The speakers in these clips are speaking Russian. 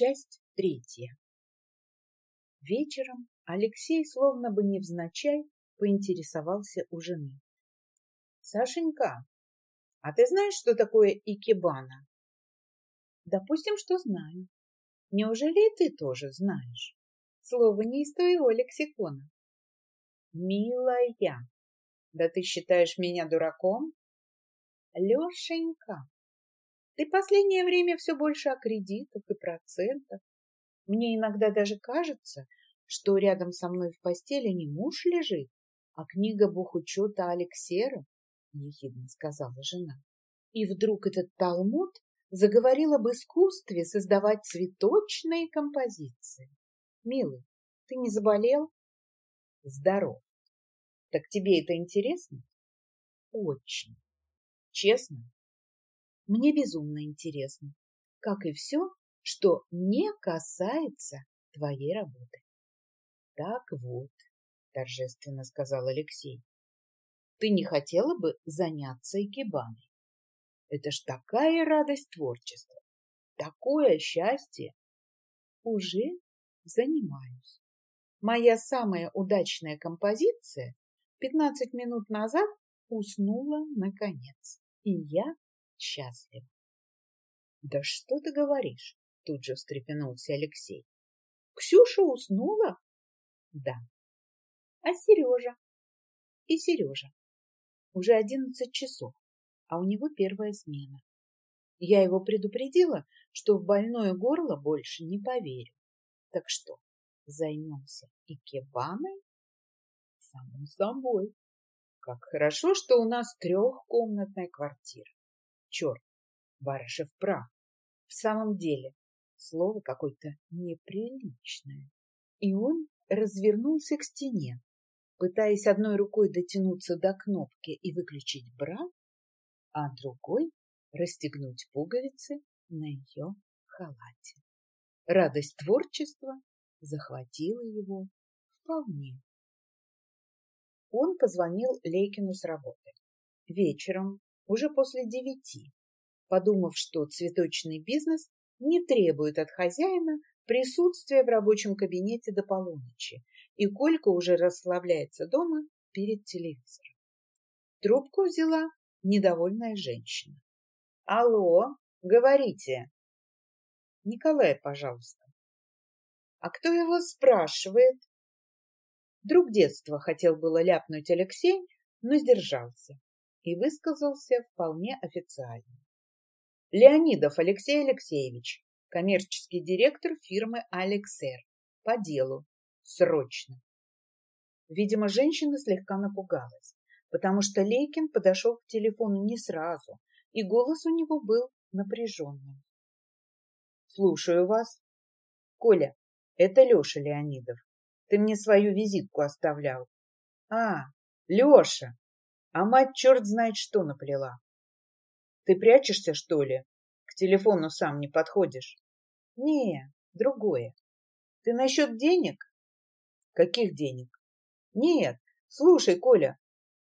Часть третья. Вечером Алексей, словно бы невзначай, поинтересовался у жены. — Сашенька, а ты знаешь, что такое икебана? — Допустим, что знаю. Неужели ты тоже знаешь? Слово не из твоего лексикона. — Милая, да ты считаешь меня дураком? — Лешенька, ты последнее время все больше о кредитах и процентах. Мне иногда даже кажется, что рядом со мной в постели не муж лежит, а книга бухучета Алексера, — ехидно сказала жена. И вдруг этот талмуд заговорил об искусстве создавать цветочные композиции. Милый, ты не заболел? Здоров. Так тебе это интересно? Очень. Честно, мне безумно интересно, как и все, что не касается твоей работы. Так вот, торжественно сказал Алексей, ты не хотела бы заняться икебаной? Это ж такая радость творчества, такое счастье. Уже занимаюсь. Моя самая удачная композиция 15 минут назад уснула наконец, и я счастлив. — Да что ты говоришь? — тут же встрепенулся Алексей. — Ксюша уснула? — Да. — А Сережа? — И Сережа. Уже одиннадцать часов, а у него первая смена. Я его предупредила, что в больное горло больше не поверю. Так что, займемся икебаной? Само собой. Как хорошо, что у нас трехкомнатная квартира. Черт, Барышев прав. В самом деле, слово какое-то неприличное. И он развернулся к стене, пытаясь одной рукой дотянуться до кнопки и выключить бра, а другой расстегнуть пуговицы на ее халате. Радость творчества захватила его вполне. Он позвонил Лейкину с работы. Вечером уже после девяти, подумав, что цветочный бизнес не требует от хозяина присутствия в рабочем кабинете до полуночи, и Колька уже расслабляется дома перед телевизором. Трубку взяла недовольная женщина. — Алло, говорите. — Николай, пожалуйста. — А кто его спрашивает? Друг детства хотел было ляпнуть Алексей, но сдержался и высказался вполне официально. Леонидов Алексей Алексеевич, коммерческий директор фирмы «Алексер». По делу. Срочно. Видимо, женщина слегка напугалась, потому что Лейкин подошел к телефону не сразу, и голос у него был напряженным. «Слушаю вас. Коля, это Леша Леонидов. Ты мне свою визитку оставлял». «А, Леша!» А мать черт знает что наплела. Ты прячешься, что ли? К телефону сам не подходишь? Не, другое. Ты насчет денег? Каких денег? Нет, слушай, Коля,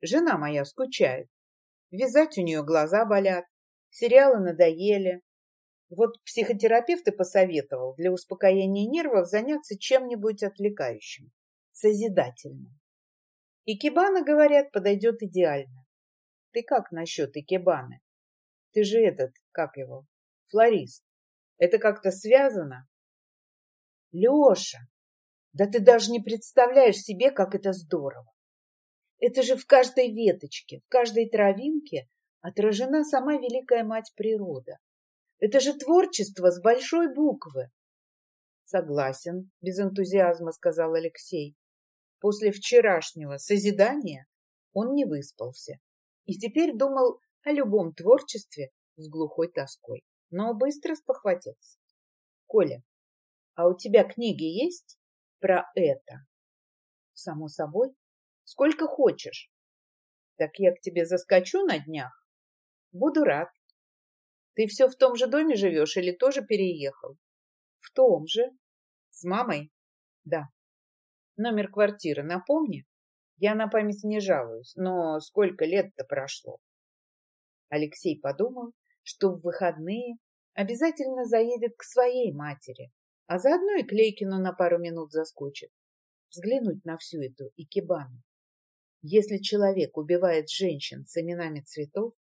жена моя скучает. Вязать у нее глаза болят, сериалы надоели. Вот психотерапевт и посоветовал для успокоения нервов заняться чем-нибудь отвлекающим, созидательным. Икебана, говорят, подойдет идеально. Ты как насчет икебаны? Ты же этот, как его, флорист. Это как-то связано? Леша, да ты даже не представляешь себе, как это здорово. Это же в каждой веточке, в каждой травинке отражена сама великая мать природа. Это же творчество с большой буквы. Согласен, без энтузиазма сказал Алексей. После вчерашнего созидания он не выспался и теперь думал о любом творчестве с глухой тоской, но быстро спохватился. Коля, а у тебя книги есть про это? Само собой. Сколько хочешь. Так я к тебе заскочу на днях. Буду рад. Ты все в том же доме живешь или тоже переехал? В том же. С мамой? Да. Номер квартиры напомни. Я на память не жалуюсь, но сколько лет-то прошло? Алексей подумал, что в выходные обязательно заедет к своей матери, а заодно и Клейкину на пару минут заскочит. Взглянуть на всю эту икебану. Если человек убивает женщин с именами цветов,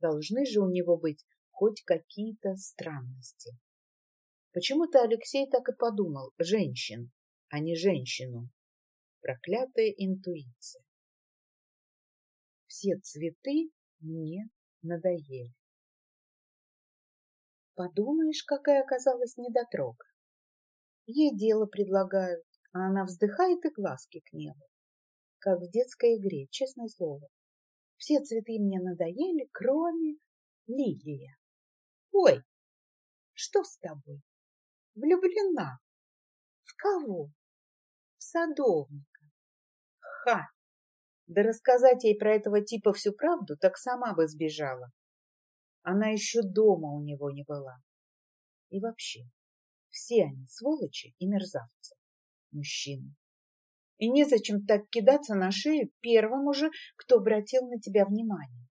должны же у него быть хоть какие-то странности. Почему-то Алексей так и подумал «женщин», а не «женщину». Проклятая интуиция. Все цветы мне надоели. Подумаешь, какая оказалась недотрога. Ей дело предлагают, а она вздыхает и глазки к небу. Как в детской игре, честное слово. Все цветы мне надоели, кроме лилия. Ой, что с тобой? Влюблена. В кого? В садовника. Ха! Да рассказать ей про этого типа всю правду, так сама бы сбежала. Она еще дома у него не была. И вообще, все они сволочи и мерзавцы, мужчины. И незачем так кидаться на шею первому же, кто обратил на тебя внимание.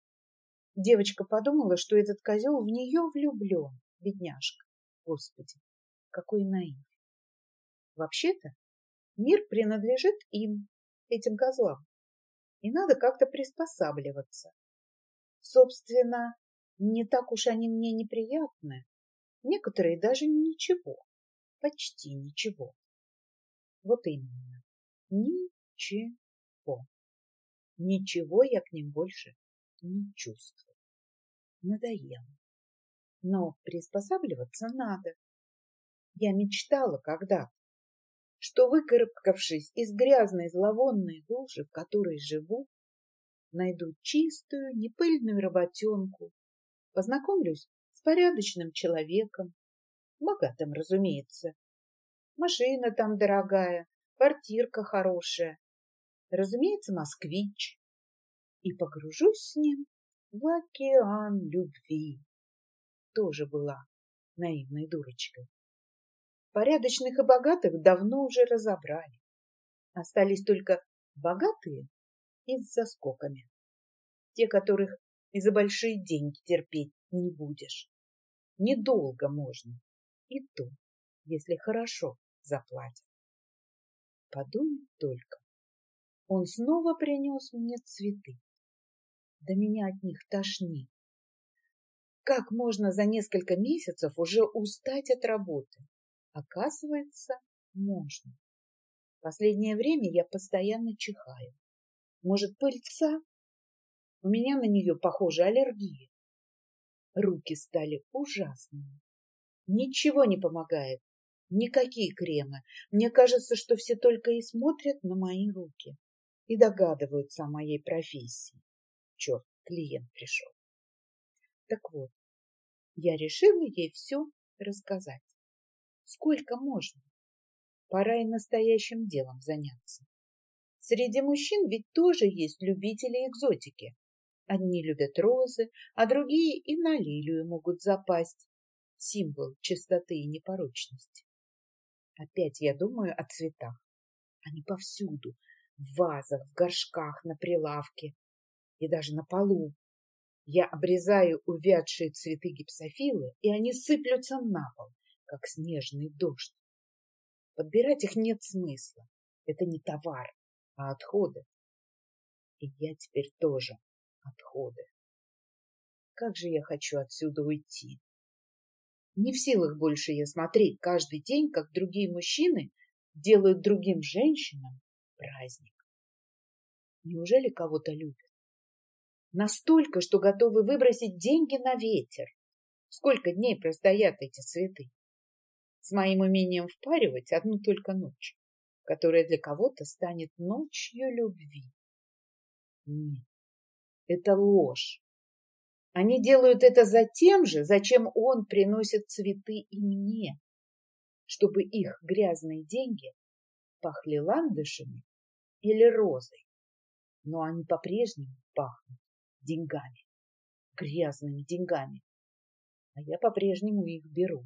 Девочка подумала, что этот козел в нее влюблен, бедняжка. Господи, какой наив. Вообще-то мир принадлежит им, этим козлам, и надо как-то приспосабливаться. Собственно, не так уж они мне неприятны. Некоторые даже ничего, почти ничего. Вот именно, ничего. Ничего я к ним больше не чувствую. Надоело. Но приспосабливаться надо. Я мечтала когда-то, что, выкарабкавшись из грязной зловонной лужи, в которой живу, найду чистую, непыльную работенку, познакомлюсь с порядочным человеком, богатым, разумеется. Машина там дорогая, квартирка хорошая, разумеется, москвич, и погружусь с ним в океан любви. Тоже была наивной дурочкой. Порядочных и богатых давно уже разобрали. Остались только богатые и с заскоками. Те, которых и за большие деньги терпеть не будешь. Недолго можно, и то, если хорошо заплатят. Подумай только, он снова принес мне цветы. Да меня от них тошнит. Как можно за несколько месяцев уже устать от работы? Оказывается, можно. Последнее время я постоянно чихаю. Может, пыльца? У меня на нее, похоже, аллергия. Руки стали ужасными. Ничего не помогает. Никакие кремы. Мне кажется, что все только и смотрят на мои руки и догадываются о моей профессии. Черт, клиент пришел. Так вот, я решила ей все рассказать. Сколько можно? Пора и настоящим делом заняться. Среди мужчин ведь тоже есть любители экзотики. Одни любят розы, а другие и на лилию могут запасть. Символ чистоты и непорочности. Опять я думаю о цветах. Они повсюду, в вазах, в горшках, на прилавке и даже на полу. Я обрезаю увядшие цветы гипсофилы, и они сыплются на пол как снежный дождь. Подбирать их нет смысла. Это не товар, а отходы. И я теперь тоже отходы. Как же я хочу отсюда уйти. Не в силах больше я смотреть каждый день, как другие мужчины делают другим женщинам праздник. Неужели кого-то любят? Настолько, что готовы выбросить деньги на ветер. Сколько дней простоят эти цветы? С моим умением впаривать одну только ночь, которая для кого-то станет ночью любви. Нет, это ложь. Они делают это за тем же, зачем он приносит цветы и мне, чтобы их грязные деньги пахли ландышами или розой. Но они по-прежнему пахнут деньгами, грязными деньгами, а я по-прежнему их беру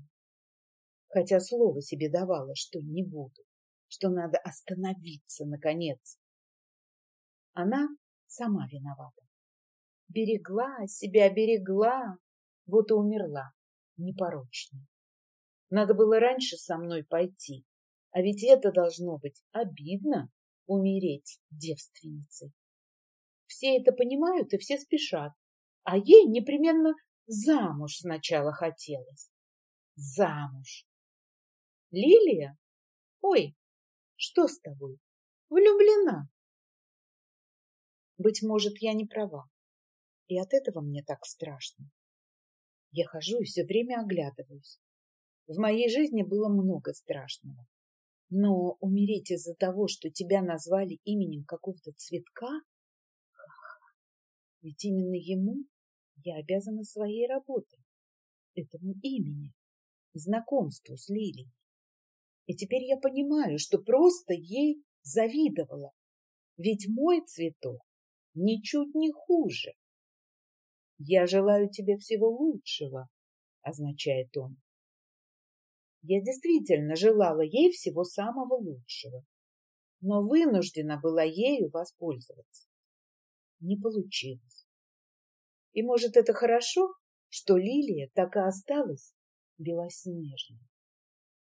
хотя слово себе давала, что не буду, что надо остановиться, наконец. Она сама виновата. Берегла себя, берегла, вот и умерла непорочной. Надо было раньше со мной пойти, а ведь это должно быть обидно умереть девственницей. Все это понимают и все спешат, а ей непременно замуж сначала хотелось. Замуж. Лилия? Ой, что с тобой? Влюблена. Быть может, я не права. И от этого мне так страшно. Я хожу и все время оглядываюсь. В моей жизни было много страшного. Но умереть из-за того, что тебя назвали именем какого-то цветка? Ведь именно ему я обязана своей работой, этому имени, знакомству с Лилией. И теперь я понимаю, что просто ей завидовала, ведь мой цветок ничуть не хуже. «Я желаю тебе всего лучшего», — означает он. Я действительно желала ей всего самого лучшего, но вынуждена была ею воспользоваться. Не получилось. И, может, это хорошо, что лилия так и осталась белоснежной.